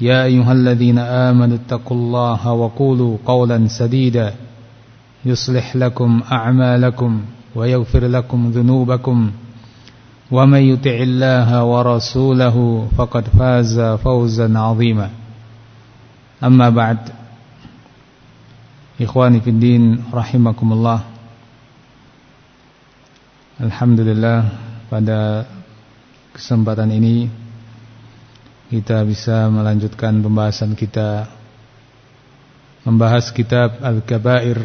يا أيها الذين آمنوا اتقوا الله وقولوا قولا سديدا يصلح لكم أعمالكم ويغفر لكم ذنوبكم ومن يطع الله ورسوله فقد فاز فوزا عظيما. أما بعد إخواني في الدين رحمكم الله Alhamdulillah pada kesempatan ini kita bisa melanjutkan pembahasan kita membahas kitab Al-Kabair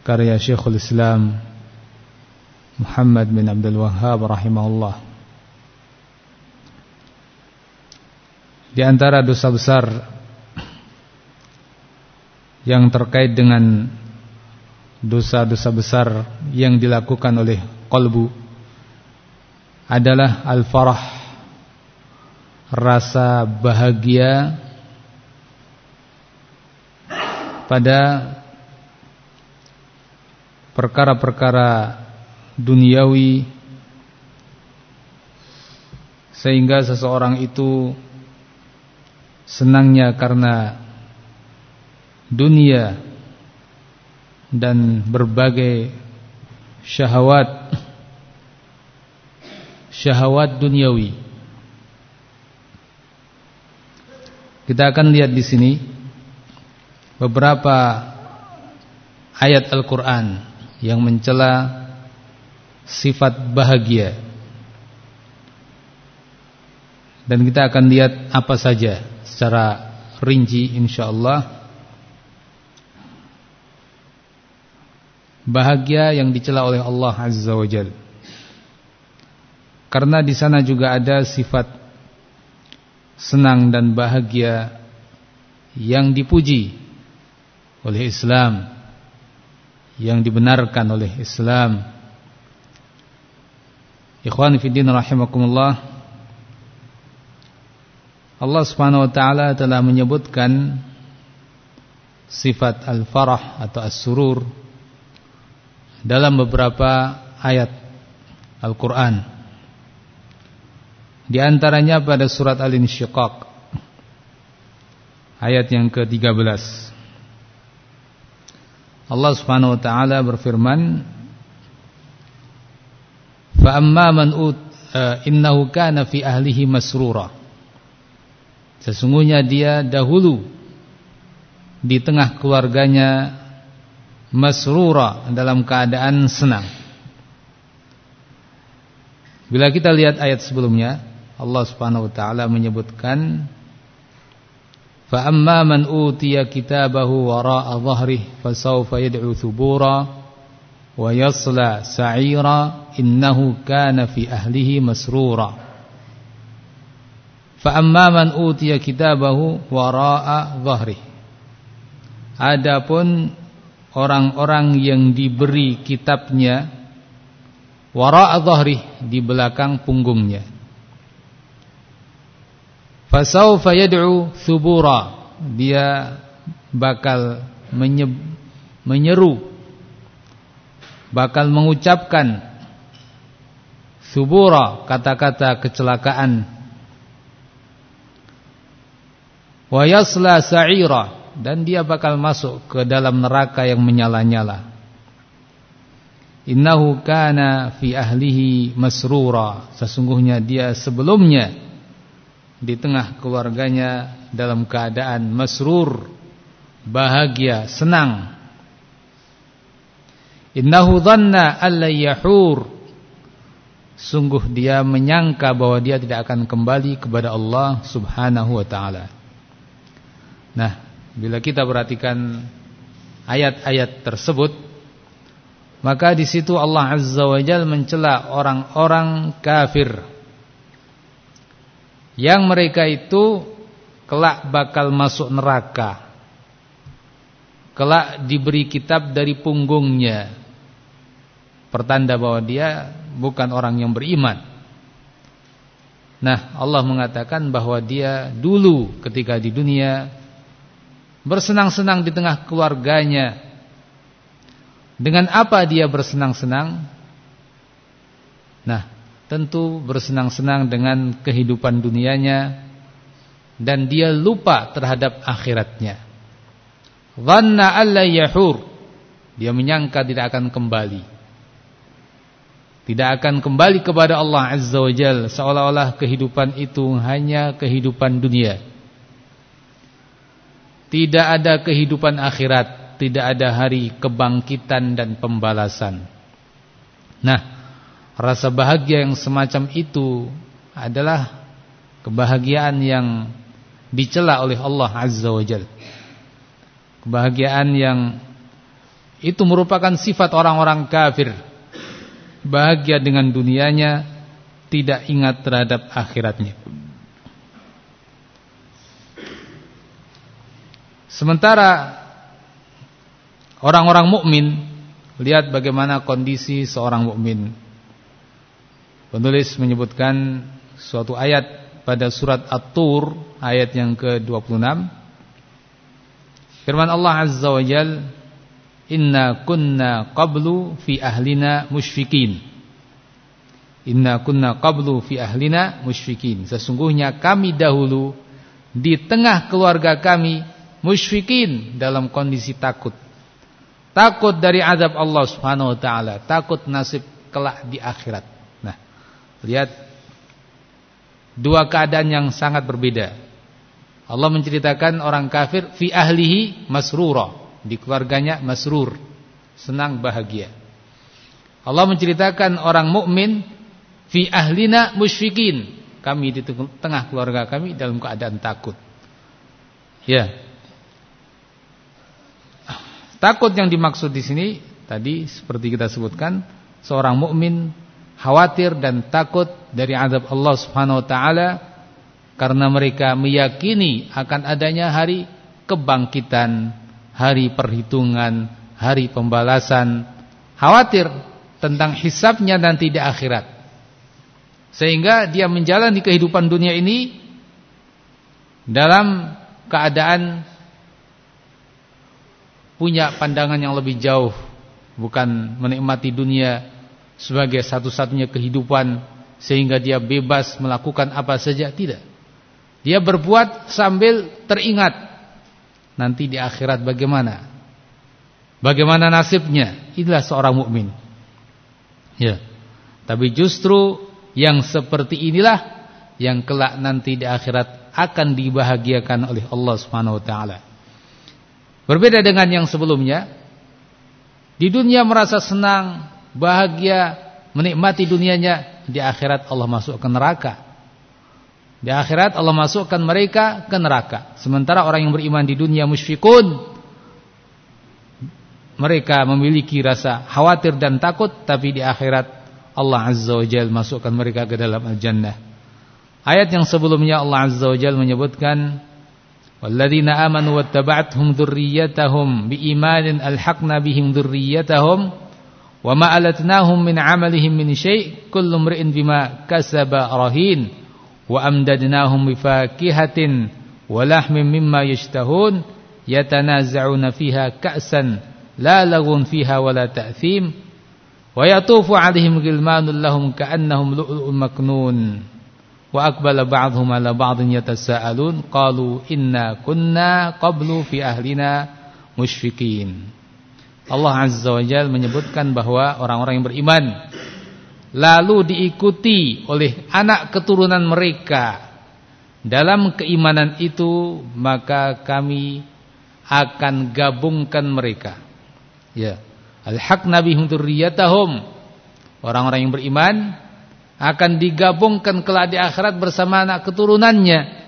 karya Syekhul Islam Muhammad bin Abdul Wahhab rahimahullah. Di antara dosa besar yang terkait dengan dosa-dosa besar yang dilakukan oleh kolbu adalah al-farah rasa bahagia pada perkara-perkara duniawi sehingga seseorang itu senangnya karena dunia dan berbagai syahwat syahwat duniawi Kita akan lihat di sini beberapa ayat Al-Qur'an yang mencela sifat bahagia. Dan kita akan lihat apa saja secara rinci insyaallah. Bahagia yang dicela oleh Allah Azza wa Jalla. Karena di sana juga ada sifat senang dan bahagia yang dipuji oleh Islam yang dibenarkan oleh Islam. Ikhwan fillah rahimakumullah Allah Subhanahu wa taala telah menyebutkan sifat al-farah atau as-surur dalam beberapa ayat Al-Qur'an di antaranya pada surat Al-Insyiqaq ayat yang ke-13. Allah Subhanahu wa taala berfirman, "Fa amma man ut uh, innahu kana fi ahlihi masrura." Sesungguhnya dia dahulu di tengah keluarganya masrura dalam keadaan senang. Bila kita lihat ayat sebelumnya, Allah Subhanahu wa taala menyebutkan fa amma man utiya kitabahu wara'a dhahrihi fasawfa yad'u thubura wa yasla sa'ira innahu kana fi ahlihi masrura. Fa amma man utiya kitabahu wara'a dhahrihi adapun orang-orang yang diberi kitabnya wara'a dhahrihi di belakang punggungnya Fasaufa yad'u thubura. Dia bakal menyeru bakal mengucapkan thubura kata-kata kecelakaan. Wa yasla sa'ira dan dia bakal masuk ke dalam neraka yang menyala-nyala. Innahu kana fi ahlihi masrura. Sesungguhnya dia sebelumnya di tengah keluarganya dalam keadaan masrur, bahagia, senang. Innahu dhanna alla yahur. Sungguh dia menyangka bahwa dia tidak akan kembali kepada Allah Subhanahu wa taala. Nah, bila kita perhatikan ayat-ayat tersebut, maka di situ Allah Azza wa Jalla mencela orang-orang kafir yang mereka itu kelak bakal masuk neraka. Kelak diberi kitab dari punggungnya. Pertanda bahwa dia bukan orang yang beriman. Nah, Allah mengatakan bahwa dia dulu ketika di dunia bersenang-senang di tengah keluarganya. Dengan apa dia bersenang-senang? Nah, tentu bersenang-senang dengan kehidupan dunianya dan dia lupa terhadap akhiratnya. Dhanna alla yahur. Dia menyangka tidak akan kembali. Tidak akan kembali kepada Allah Azza wa Jalla seolah-olah kehidupan itu hanya kehidupan dunia. Tidak ada kehidupan akhirat, tidak ada hari kebangkitan dan pembalasan. Nah, Rasa bahagia yang semacam itu adalah kebahagiaan yang dicela oleh Allah Azza wa Jal. Kebahagiaan yang itu merupakan sifat orang-orang kafir. Bahagia dengan dunianya, tidak ingat terhadap akhiratnya. Sementara orang-orang mukmin lihat bagaimana kondisi seorang mukmin Penulis menyebutkan suatu ayat pada surat At-Tur ayat yang ke-26. Firman Allah Azza wa Jal, "Inna kunna qablu fi ahlina musyfikin." Inna kunna qablu fi ahlina musyfikin. Sesungguhnya kami dahulu di tengah keluarga kami musyfikin dalam kondisi takut. Takut dari azab Allah Subhanahu wa taala, takut nasib kelak di akhirat. Lihat dua keadaan yang sangat berbeda. Allah menceritakan orang kafir fi ahlihi masrura, di keluarganya masrur, senang bahagia. Allah menceritakan orang mukmin fi ahlina musyfikin, kami di tengah keluarga kami dalam keadaan takut. Ya. Takut yang dimaksud di sini tadi seperti kita sebutkan, seorang mukmin khawatir dan takut dari azab Allah Subhanahu wa taala karena mereka meyakini akan adanya hari kebangkitan, hari perhitungan, hari pembalasan, khawatir tentang hisabnya nanti di akhirat. Sehingga dia menjalani kehidupan dunia ini dalam keadaan punya pandangan yang lebih jauh, bukan menikmati dunia sebagai satu-satunya kehidupan sehingga dia bebas melakukan apa saja tidak. Dia berbuat sambil teringat nanti di akhirat bagaimana. Bagaimana nasibnya? Itulah seorang mukmin. Ya. Tapi justru yang seperti inilah yang kelak nanti di akhirat akan dibahagiakan oleh Allah Subhanahu wa taala. Berbeda dengan yang sebelumnya. Di dunia merasa senang, bahagia, menikmati dunianya, di akhirat Allah masuk ke neraka. Di akhirat Allah masukkan mereka ke neraka. Sementara orang yang beriman di dunia musyfikun mereka memiliki rasa khawatir dan takut tapi di akhirat Allah Azza wa Jalla masukkan mereka ke dalam al-jannah. Ayat yang sebelumnya Allah Azza wa Jalla menyebutkan walladzina amanu wattaba'athum dzurriyyatahum biimanin alhaqna bihim dzurriyyatahum وما ألتناهم من عملهم من شيء كل امرئ بما كسب رهين وأمددناهم بفاكهة ولحم مما يشتهون يتنازعون فيها كأسا لا لغ فيها ولا تأثيم ويطوف عليهم غلمان لهم كأنهم لؤلؤ مكنون. وأقبل بعضهم على بعض يتساءلون قالوا إنا كنا قبل في أهلنا مشفقين. Allah Azza wa Jal menyebutkan bahwa orang-orang yang beriman lalu diikuti oleh anak keturunan mereka. Dalam keimanan itu maka kami akan gabungkan mereka. Ya. Alhaqna bihim dzurriyyatahum orang-orang yang beriman akan digabungkan kelak di akhirat bersama anak keturunannya.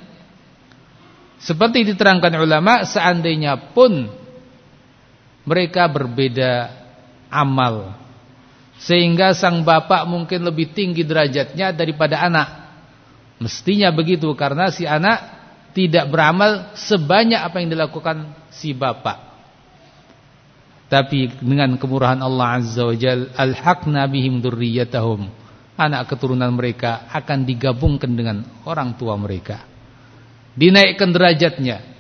Seperti diterangkan ulama seandainya pun mereka berbeda amal. Sehingga sang bapak mungkin lebih tinggi derajatnya daripada anak. Mestinya begitu karena si anak tidak beramal sebanyak apa yang dilakukan si bapak. Tapi dengan kemurahan Allah Azza wa Jal alhaqna bihim dzurriyyatahum anak keturunan mereka akan digabungkan dengan orang tua mereka. Dinaikkan derajatnya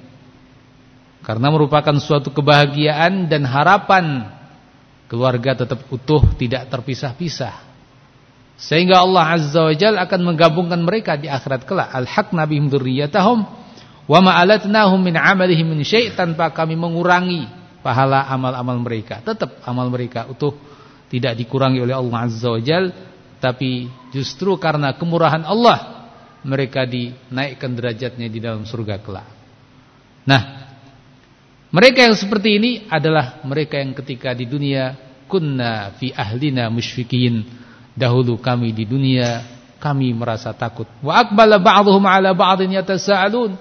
karena merupakan suatu kebahagiaan dan harapan keluarga tetap utuh tidak terpisah-pisah. Sehingga Allah Azza wa Jalla akan menggabungkan mereka di akhirat kelak. Alhaqna bihim dzurriyyatahum wa ma alatnahum min amalihim min syai' tanpa kami mengurangi pahala amal-amal mereka. Tetap amal mereka utuh tidak dikurangi oleh Allah Azza wa Jalla tapi justru karena kemurahan Allah mereka dinaikkan derajatnya di dalam surga kelak. Nah, mereka yang seperti ini adalah mereka yang ketika di dunia kunna fi ahlina musyfikin. Dahulu kami di dunia kami merasa takut. Wa aqbala ba'dhum 'ala ba'dhin yatasaalun.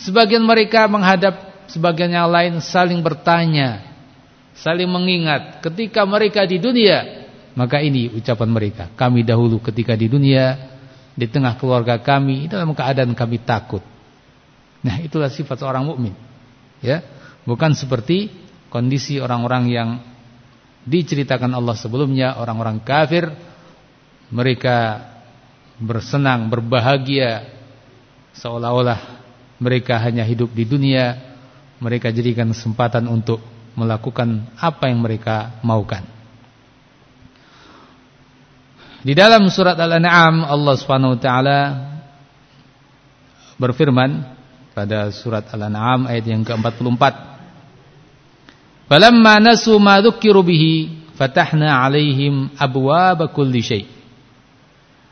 Sebagian mereka menghadap sebagian yang lain saling bertanya, saling mengingat ketika mereka di dunia. Maka ini ucapan mereka, kami dahulu ketika di dunia di tengah keluarga kami dalam keadaan kami takut. Nah, itulah sifat seorang mukmin. Ya, bukan seperti kondisi orang-orang yang diceritakan Allah sebelumnya, orang-orang kafir mereka bersenang, berbahagia seolah-olah mereka hanya hidup di dunia, mereka jadikan kesempatan untuk melakukan apa yang mereka maukan. Di dalam surat Al-An'am Allah Subhanahu berfirman pada surat Al-An'am ayat yang ke-44. Falamma nasu ma dzukiru bihi fatahna 'alaihim abwaaba kulli syai'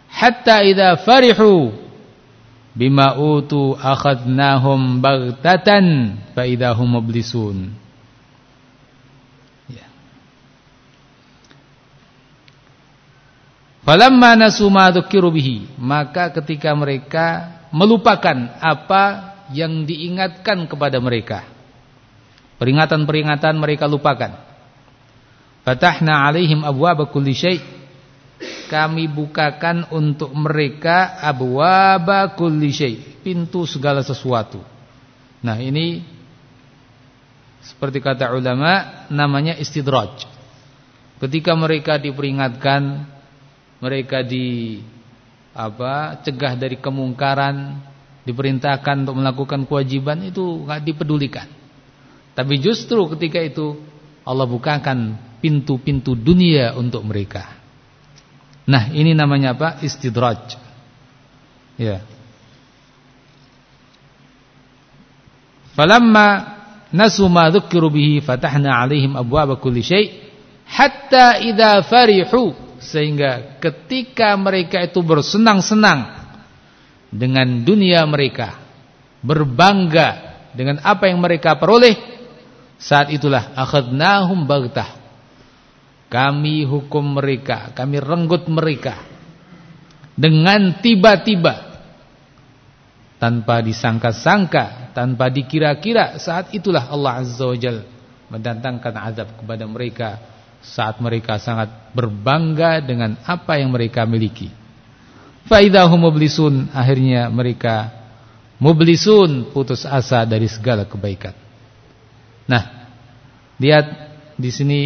hatta idza farihu bima utu akhadnahum baghtatan fa idahum mublisun. Falamma nasu ma bihi, maka ketika mereka melupakan apa yang diingatkan kepada mereka. Peringatan-peringatan mereka lupakan. Fatahna alaihim abwaaba kulli syai'. Kami bukakan untuk mereka abwaaba kulli syai', pintu segala sesuatu. Nah, ini seperti kata ulama namanya istidraj. Ketika mereka diperingatkan mereka di apa cegah dari kemungkaran, diperintahkan untuk melakukan kewajiban itu nggak dipedulikan. Tapi justru ketika itu Allah bukakan pintu-pintu dunia untuk mereka. Nah, ini namanya apa? Istidraj. Ya. Falamma nasu ma dzukiru bihi fatahna 'alaihim abwaaba kulli syai' hatta idza farihu sehingga ketika mereka itu bersenang-senang dengan dunia mereka, berbangga dengan apa yang mereka peroleh, saat itulah akhadnahum baghtah. Kami hukum mereka, kami renggut mereka dengan tiba-tiba tanpa disangka-sangka, tanpa dikira-kira, saat itulah Allah Azza wa Jalla mendatangkan azab kepada mereka saat mereka sangat berbangga dengan apa yang mereka miliki. Faidahum mublisun akhirnya mereka mublisun putus asa dari segala kebaikan. Nah, lihat di sini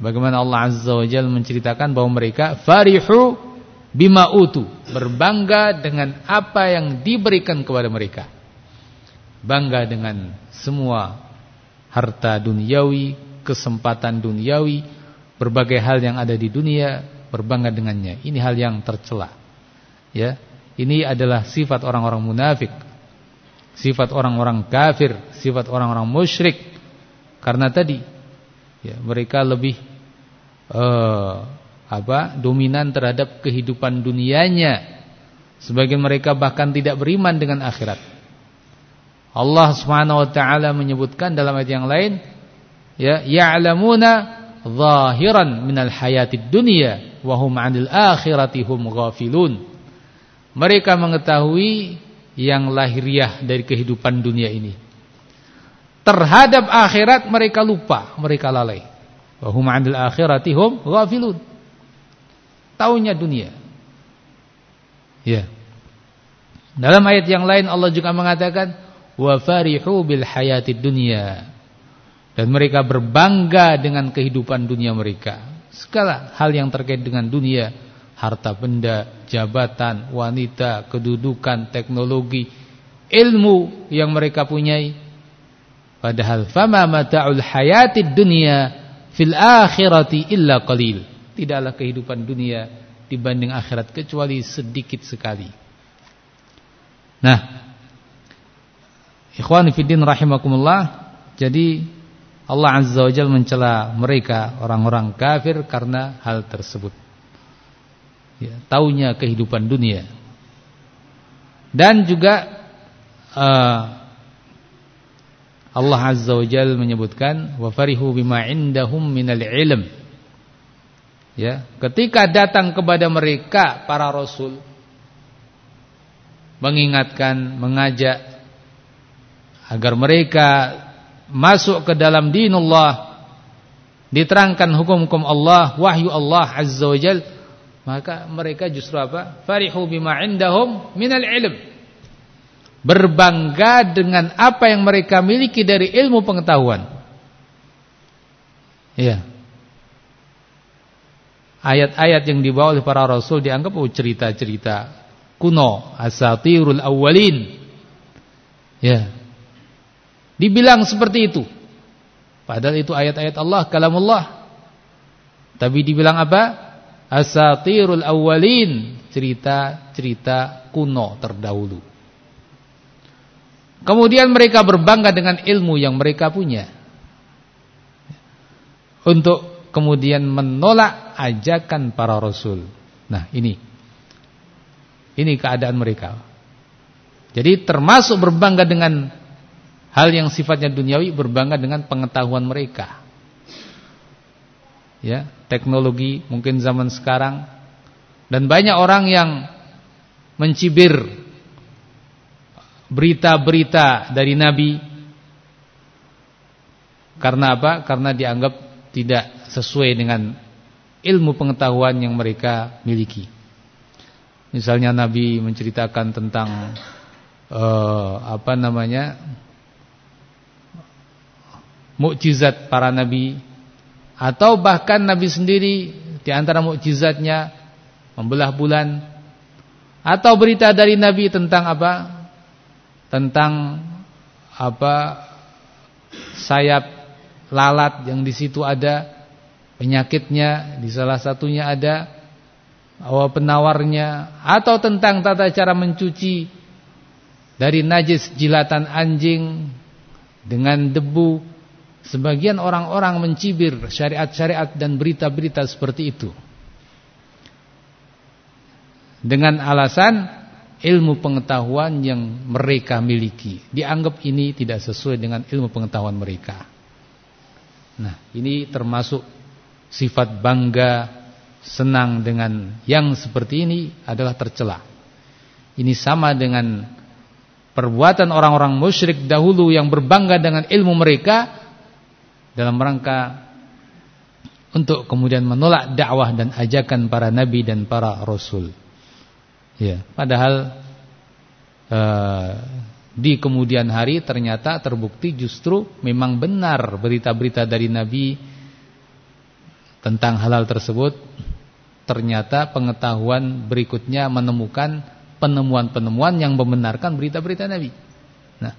bagaimana Allah Azza wa Jalla menceritakan bahwa mereka farihu bima utu, berbangga dengan apa yang diberikan kepada mereka. Bangga dengan semua harta duniawi, kesempatan duniawi, berbagai hal yang ada di dunia, berbangga dengannya. Ini hal yang tercela. Ya. Ini adalah sifat orang-orang munafik. Sifat orang-orang kafir, sifat orang-orang musyrik. Karena tadi ya, mereka lebih uh, apa? dominan terhadap kehidupan dunianya Sebagian mereka bahkan tidak beriman dengan akhirat. Allah Subhanahu wa taala menyebutkan dalam ayat yang lain, ya, ya'lamuna zahiran minal hayatid dunya wa hum 'anil akhirati hum ghafilun. Mereka mengetahui yang lahiriah dari kehidupan dunia ini. Terhadap akhirat mereka lupa, mereka lalai. Wa 'anil akhirati hum ghafilun. Taunya dunia. Ya. Dalam ayat yang lain Allah juga mengatakan wa farihu bil hayatid dunya. Dan mereka berbangga dengan kehidupan dunia mereka. Segala hal yang terkait dengan dunia, harta benda, jabatan, wanita, kedudukan, teknologi, ilmu yang mereka punyai. Padahal fama mata'ul hayatid dunya fil akhirati illa qalil. Tidaklah kehidupan dunia dibanding akhirat kecuali sedikit sekali. Nah, ikhwan fillah rahimakumullah, jadi Allah Azza wa Jalla mencela mereka orang-orang kafir karena hal tersebut. Ya, taunya kehidupan dunia. Dan juga uh, Allah Azza wa Jalla menyebutkan wa farihu bima indahum minal ilm Ya, ketika datang kepada mereka para rasul mengingatkan, mengajak agar mereka masuk ke dalam dinullah, diterangkan hukum-hukum Allah, wahyu Allah Azza wa Jal, maka mereka justru apa? Farihu bima indahum minal ilm. Berbangga dengan apa yang mereka miliki dari ilmu pengetahuan. Iya ayat-ayat yang dibawa oleh para rasul dianggap oh cerita-cerita kuno, asatirul awwalin. Ya. Dibilang seperti itu. Padahal itu ayat-ayat Allah, kalamullah. Tapi dibilang apa? Asatirul awwalin, cerita-cerita kuno terdahulu. Kemudian mereka berbangga dengan ilmu yang mereka punya. Untuk kemudian menolak ajakan para rasul. Nah, ini. Ini keadaan mereka. Jadi termasuk berbangga dengan hal yang sifatnya duniawi, berbangga dengan pengetahuan mereka. Ya, teknologi mungkin zaman sekarang dan banyak orang yang mencibir berita-berita dari nabi karena apa? Karena dianggap tidak sesuai dengan ilmu pengetahuan yang mereka miliki. Misalnya Nabi menceritakan tentang uh, apa namanya mukjizat para nabi atau bahkan Nabi sendiri di antara mukjizatnya membelah bulan atau berita dari Nabi tentang apa? Tentang apa? sayap lalat yang di situ ada penyakitnya, di salah satunya ada awal penawarnya atau tentang tata cara mencuci dari najis jilatan anjing dengan debu. Sebagian orang-orang mencibir syariat-syariat dan berita-berita seperti itu. Dengan alasan ilmu pengetahuan yang mereka miliki. Dianggap ini tidak sesuai dengan ilmu pengetahuan mereka. Nah, ini termasuk sifat bangga, senang dengan yang seperti ini adalah tercela. Ini sama dengan perbuatan orang-orang musyrik dahulu yang berbangga dengan ilmu mereka dalam rangka untuk kemudian menolak dakwah dan ajakan para nabi dan para rasul. Ya, padahal uh, di kemudian hari ternyata terbukti justru memang benar berita-berita dari nabi tentang halal tersebut ternyata pengetahuan berikutnya menemukan penemuan-penemuan yang membenarkan berita-berita Nabi. Nah,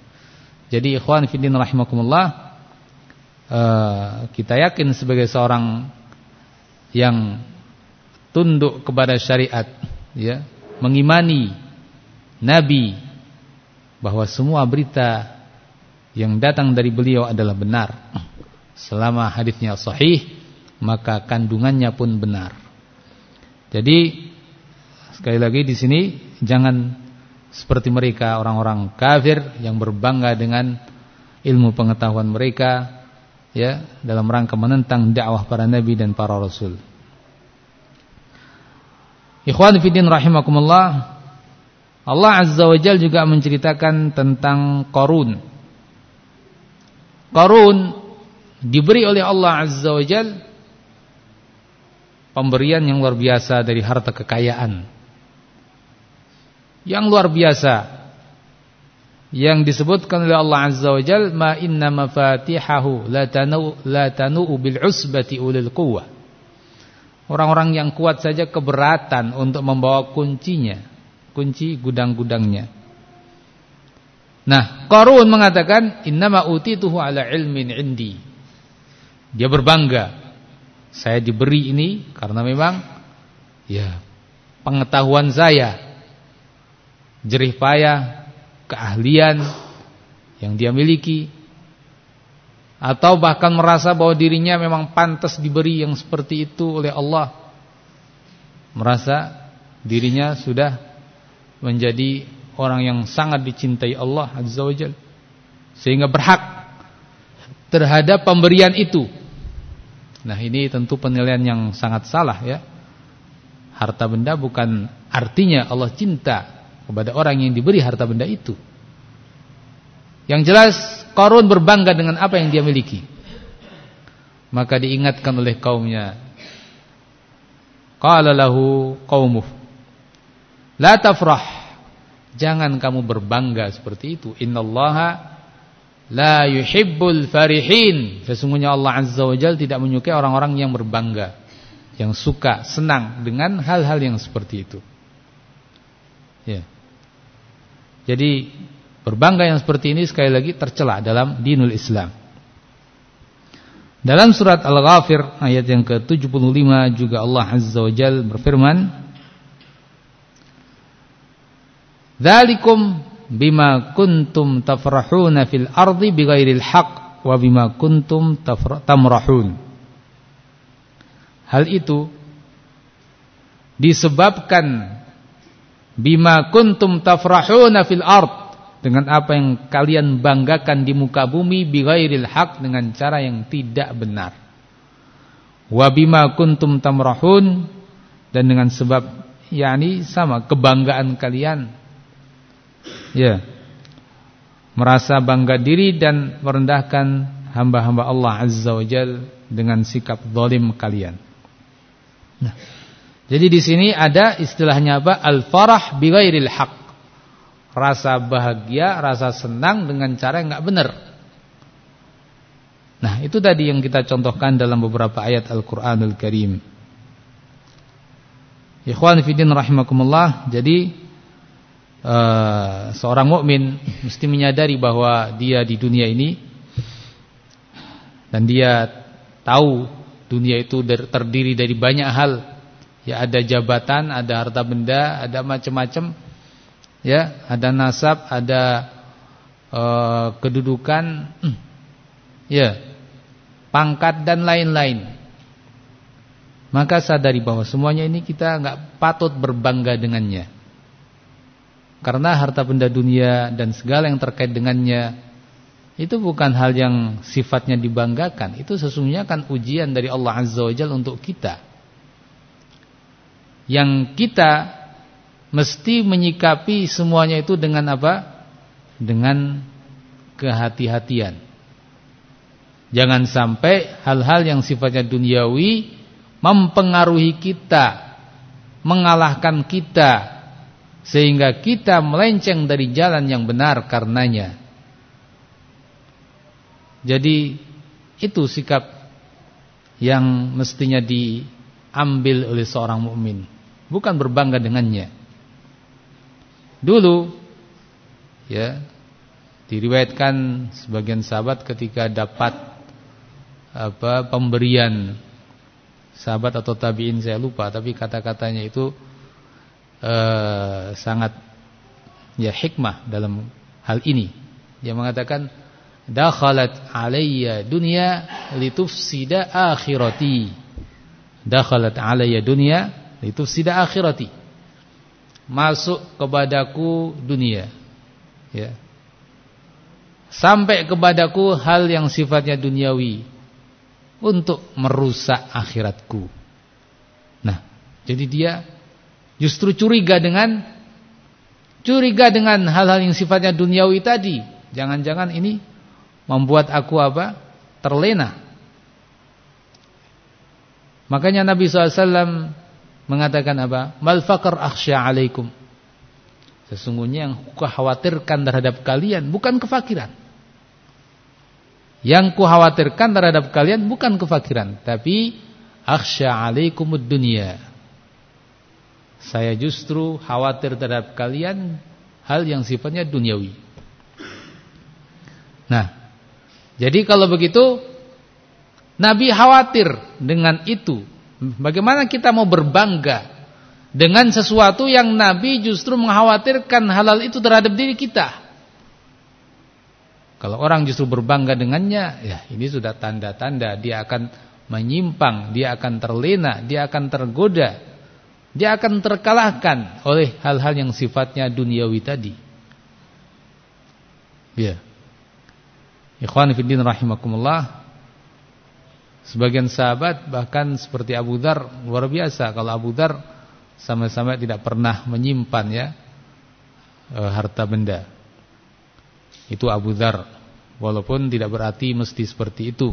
jadi ikhwan fillah rahimakumullah uh, kita yakin sebagai seorang yang tunduk kepada syariat ya, mengimani nabi bahwa semua berita yang datang dari beliau adalah benar selama hadisnya sahih maka kandungannya pun benar. Jadi sekali lagi di sini jangan seperti mereka orang-orang kafir yang berbangga dengan ilmu pengetahuan mereka ya dalam rangka menentang dakwah para nabi dan para rasul. Ikhwan fillah rahimakumullah. Allah Azza wa Jalla juga menceritakan tentang Qarun. Qarun diberi oleh Allah Azza wa Jalla pemberian yang luar biasa dari harta kekayaan yang luar biasa yang disebutkan oleh Allah Azza wa Jal ma inna mafatihahu la tanu la tanu bil usbati ulil quwwah. Orang-orang yang kuat saja keberatan untuk membawa kuncinya kunci gudang-gudangnya. Nah Qarun mengatakan innama utituhu ala ilmin indi. Dia berbangga saya diberi ini karena memang ya pengetahuan saya jerih payah, keahlian yang dia miliki atau bahkan merasa bahwa dirinya memang pantas diberi yang seperti itu oleh Allah. Merasa dirinya sudah menjadi orang yang sangat dicintai Allah Azza wa Jalla sehingga berhak terhadap pemberian itu. Nah, ini tentu penilaian yang sangat salah ya. Harta benda bukan artinya Allah cinta kepada orang yang diberi harta benda itu. Yang jelas Qarun berbangga dengan apa yang dia miliki. Maka diingatkan oleh kaumnya. Qala lahu qaumuh. La tafrah. Jangan kamu berbangga seperti itu. Innallaha la yuhibbul farihin. Sesungguhnya Allah Azza wa Jalla tidak menyukai orang-orang yang berbangga, yang suka, senang dengan hal-hal yang seperti itu. Ya. Jadi berbangga yang seperti ini sekali lagi tercela dalam dinul Islam. Dalam surat Al-Ghafir ayat yang ke-75 juga Allah Azza wa Jal berfirman Dzalikum bima kuntum tafrahuna fil ardi bighairil haqq wa bima kuntum tamrahun Hal itu disebabkan bima kuntum tafrahuna fil ard. Dengan apa yang kalian banggakan di muka bumi bighairil haq dengan cara yang tidak benar. Wa bima kuntum tamrahun dan dengan sebab yakni sama kebanggaan kalian. Ya. Merasa bangga diri dan merendahkan hamba-hamba Allah azza wajal dengan sikap zalim kalian. Nah jadi di sini ada istilahnya apa? Al-farah bighairil haq. Rasa bahagia, rasa senang dengan cara yang enggak benar. Nah, itu tadi yang kita contohkan dalam beberapa ayat Al-Qur'anul Karim. Ikhwan fillah rahimakumullah. Jadi uh, seorang mukmin mesti menyadari bahwa dia di dunia ini dan dia tahu dunia itu terdiri dari banyak hal Ya ada jabatan, ada harta benda, ada macam-macam. Ya, ada nasab, ada uh, kedudukan, ya, pangkat dan lain-lain. Maka sadari bahwa semuanya ini kita nggak patut berbangga dengannya. Karena harta benda dunia dan segala yang terkait dengannya itu bukan hal yang sifatnya dibanggakan. Itu sesungguhnya kan ujian dari Allah Azza wa Jalla untuk kita yang kita mesti menyikapi semuanya itu dengan apa? Dengan kehati-hatian. Jangan sampai hal-hal yang sifatnya duniawi mempengaruhi kita, mengalahkan kita sehingga kita melenceng dari jalan yang benar karenanya. Jadi itu sikap yang mestinya diambil oleh seorang mukmin bukan berbangga dengannya. Dulu ya diriwayatkan sebagian sahabat ketika dapat apa pemberian sahabat atau tabi'in saya lupa tapi kata-katanya itu eh, sangat ya hikmah dalam hal ini. Dia mengatakan dakhalat alayya dunya litufsida akhirati. Dakhalat alayya dunya itu sida akhirati. masuk kepadaku dunia. Ya. Sampai kepadaku hal yang sifatnya duniawi untuk merusak akhiratku. Nah, jadi dia justru curiga dengan curiga dengan hal-hal yang sifatnya duniawi tadi. Jangan-jangan ini membuat aku apa? terlena. Makanya Nabi SAW mengatakan apa? Mal faqr akhsya alaikum. Sesungguhnya yang kukhawatirkan terhadap kalian bukan kefakiran. Yang kukhawatirkan terhadap kalian bukan kefakiran, tapi akhsya alaikumud dunia. Saya justru khawatir terhadap kalian hal yang sifatnya duniawi. Nah, jadi kalau begitu Nabi khawatir dengan itu Bagaimana kita mau berbangga dengan sesuatu yang Nabi justru mengkhawatirkan halal itu terhadap diri kita? Kalau orang justru berbangga dengannya, ya ini sudah tanda-tanda dia akan menyimpang, dia akan terlena, dia akan tergoda, dia akan terkalahkan oleh hal-hal yang sifatnya duniawi tadi. Ya. Ikhwan fillah rahimakumullah, Sebagian sahabat bahkan seperti Abu Dhar luar biasa kalau Abu Dhar sama-sama tidak pernah menyimpan ya e, harta benda. Itu Abu Dhar walaupun tidak berarti mesti seperti itu.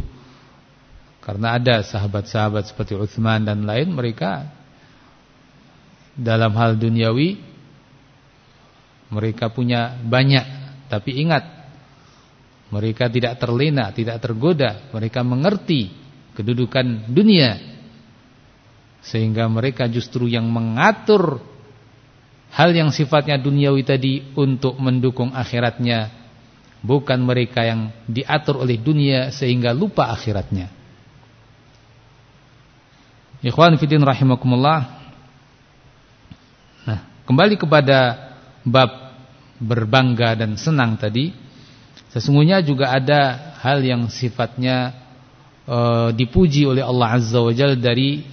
Karena ada sahabat-sahabat seperti Uthman dan lain mereka dalam hal duniawi mereka punya banyak tapi ingat mereka tidak terlena, tidak tergoda, mereka mengerti kedudukan dunia. Sehingga mereka justru yang mengatur hal yang sifatnya duniawi tadi untuk mendukung akhiratnya. Bukan mereka yang diatur oleh dunia sehingga lupa akhiratnya. Ikhwan fillah rahimakumullah. Nah kembali kepada bab berbangga dan senang tadi. Sesungguhnya juga ada hal yang sifatnya uh, dipuji oleh Allah Azza wa Jalla dari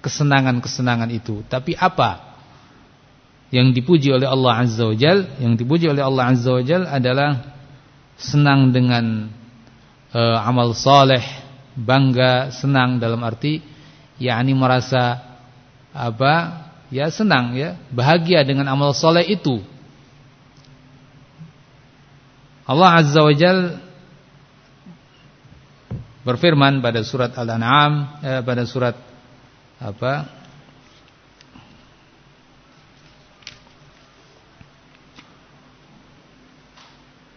kesenangan-kesenangan itu. Tapi apa yang dipuji oleh Allah Azza wa Jalla? Yang dipuji oleh Allah Azza wa Jalla adalah senang dengan uh, amal soleh, bangga, senang dalam arti yakni merasa apa? Ya senang ya, bahagia dengan amal soleh itu. Allah Azza wa Jalla berfirman pada surat Al-An'am eh, pada surat apa?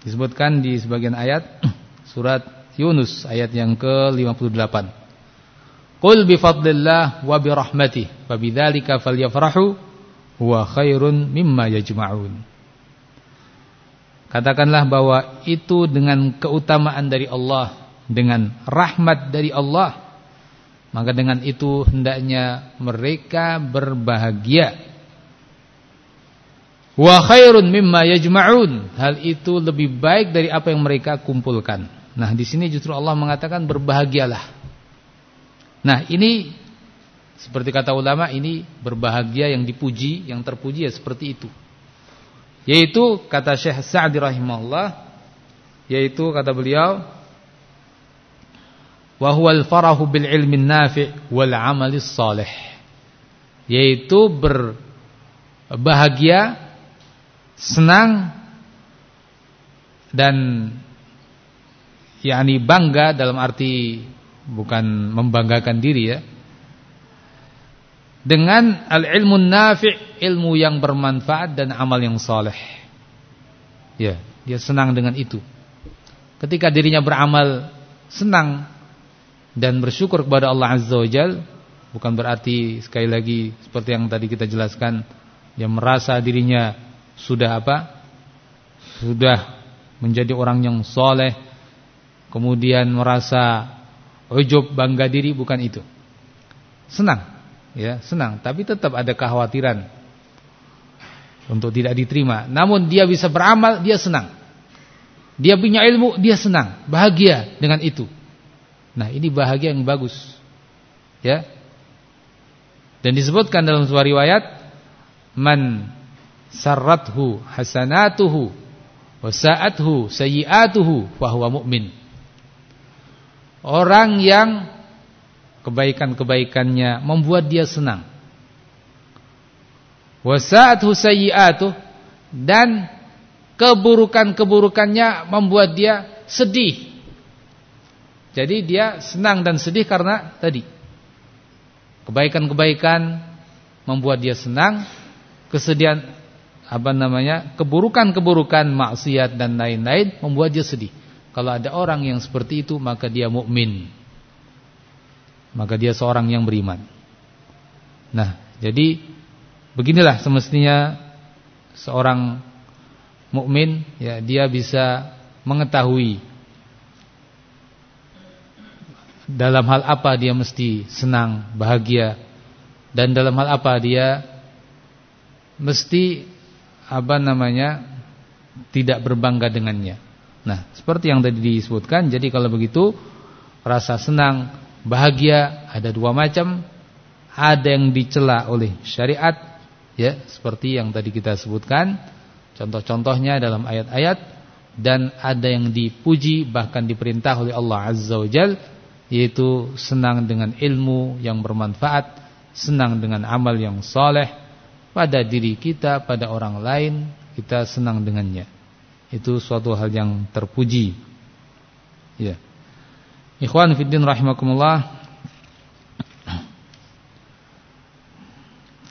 Disebutkan di sebagian ayat surat Yunus ayat yang ke-58. Qul bi fadlillah wa bi rahmatih fabidzalika falyafrahu huwa khairun mimma yajma'un. Katakanlah bahwa itu dengan keutamaan dari Allah dengan rahmat dari Allah maka dengan itu hendaknya mereka berbahagia. Wa khairun mimma yajma'un. Hal itu lebih baik dari apa yang mereka kumpulkan. Nah di sini justru Allah mengatakan berbahagialah. Nah ini seperti kata ulama ini berbahagia yang dipuji yang terpuji ya seperti itu. Yaitu kata Syekh Sa'di rahimahullah yaitu kata beliau wa huwal farahu bil ilmi nafi' wal amalis salih yaitu berbahagia senang dan yakni bangga dalam arti bukan membanggakan diri ya. Dengan al-ilmu nafi' ilmu yang bermanfaat dan amal yang saleh ya dia senang dengan itu. Ketika dirinya beramal senang dan bersyukur kepada Allah Azza wa Jal bukan berarti sekali lagi seperti yang tadi kita jelaskan yang merasa dirinya sudah apa? Sudah menjadi orang yang soleh kemudian merasa ujub bangga diri bukan itu. Senang ya senang. Tapi tetap ada kekhawatiran untuk tidak diterima. Namun dia bisa beramal dia senang. Dia punya ilmu dia senang bahagia dengan itu Nah, ini bahagia yang bagus. Ya. Dan disebutkan dalam sebuah riwayat, "Man sarrathu hasanatuhu wa sa'athu sayyi'atuhu fa huwa mu'min. Orang yang kebaikan-kebaikannya membuat dia senang. Wa sa'athu sayyi'atuhu dan keburukan-keburukannya membuat dia sedih. Jadi dia senang dan sedih karena tadi kebaikan-kebaikan membuat dia senang, kesedihan apa namanya? keburukan-keburukan maksiat dan lain-lain membuat dia sedih. Kalau ada orang yang seperti itu maka dia mukmin. Maka dia seorang yang beriman. Nah, jadi beginilah semestinya seorang mukmin ya dia bisa mengetahui dalam hal apa dia mesti senang, bahagia dan dalam hal apa dia mesti apa namanya tidak berbangga dengannya. Nah, seperti yang tadi disebutkan, jadi kalau begitu rasa senang, bahagia ada dua macam. Ada yang dicela oleh syariat ya, seperti yang tadi kita sebutkan Contoh-contohnya dalam ayat-ayat dan ada yang dipuji bahkan diperintah oleh Allah Azza wa Jal yaitu senang dengan ilmu yang bermanfaat, senang dengan amal yang soleh pada diri kita, pada orang lain kita senang dengannya. Itu suatu hal yang terpuji. Ya. Ikhwan fiddin rahimakumullah.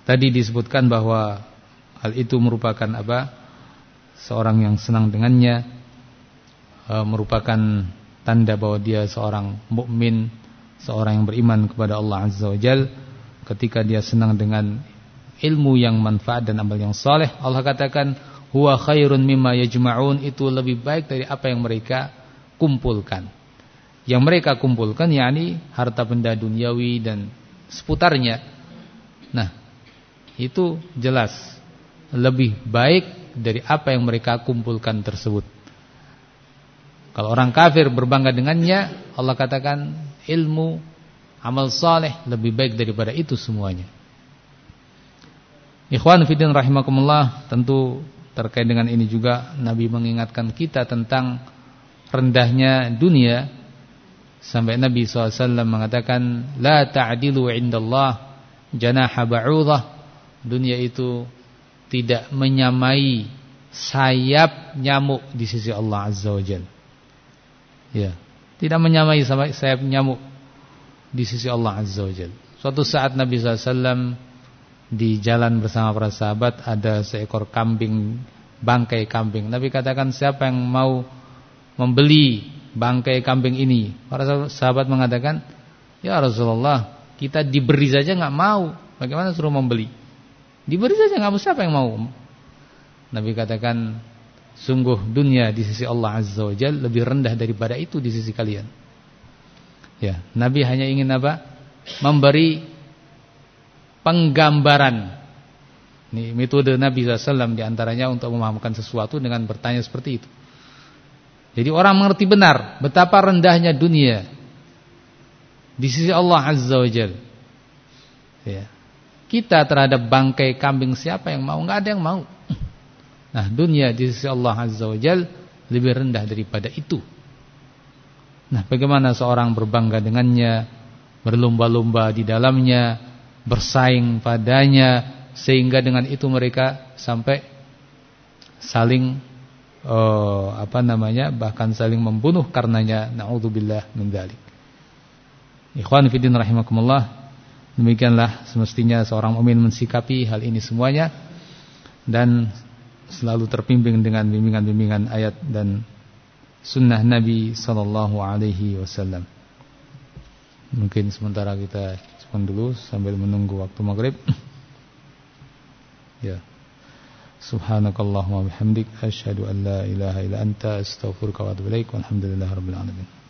Tadi disebutkan bahwa hal itu merupakan apa? seorang yang senang dengannya e, merupakan tanda bahwa dia seorang mukmin, seorang yang beriman kepada Allah Azza wa Jal. Ketika dia senang dengan ilmu yang manfaat dan amal yang soleh, Allah katakan huwa khairun mimma yajma'un itu lebih baik dari apa yang mereka kumpulkan. Yang mereka kumpulkan yakni harta benda duniawi dan seputarnya. Nah, itu jelas lebih baik dari apa yang mereka kumpulkan tersebut. Kalau orang kafir berbangga dengannya, Allah katakan ilmu, amal saleh lebih baik daripada itu semuanya. Ikhwan fillah rahimakumullah, tentu terkait dengan ini juga Nabi mengingatkan kita tentang rendahnya dunia sampai Nabi SAW mengatakan la ta'dilu indallah janaha ba'udah dunia itu tidak menyamai sayap nyamuk di sisi Allah Azza wa Jalla. Ya, tidak menyamai sayap nyamuk di sisi Allah Azza wa Jalla. Suatu saat Nabi SAW di jalan bersama para sahabat ada seekor kambing, bangkai kambing. Nabi katakan siapa yang mau membeli bangkai kambing ini? Para sahabat mengatakan, ya Rasulullah, kita diberi saja nggak mau. Bagaimana suruh membeli? Diberi saja nggak siapa yang mau. Nabi katakan sungguh dunia di sisi Allah Azza wa Jalla lebih rendah daripada itu di sisi kalian. Ya, Nabi hanya ingin apa? Memberi penggambaran. Ini metode Nabi SAW di antaranya untuk memahamkan sesuatu dengan bertanya seperti itu. Jadi orang mengerti benar betapa rendahnya dunia di sisi Allah Azza wa Jalla. Ya kita terhadap bangkai kambing siapa yang mau? Enggak ada yang mau. Nah, dunia di sisi Allah Azza wa Jal lebih rendah daripada itu. Nah, bagaimana seorang berbangga dengannya, berlomba-lomba di dalamnya, bersaing padanya sehingga dengan itu mereka sampai saling uh, apa namanya? bahkan saling membunuh karenanya. Nauzubillah min dzalik. Ikhwan fillah rahimakumullah. Demikianlah semestinya seorang mukmin mensikapi hal ini semuanya dan selalu terpimpin dengan bimbingan-bimbingan ayat dan sunnah Nabi sallallahu alaihi wasallam. Mungkin sementara kita cepat dulu sambil menunggu waktu maghrib. ya. Subhanakallahumma bihamdik asyhadu an la ilaha illa anta astaghfiruka wa atubu ilaik. Walhamdulillahirabbil alamin.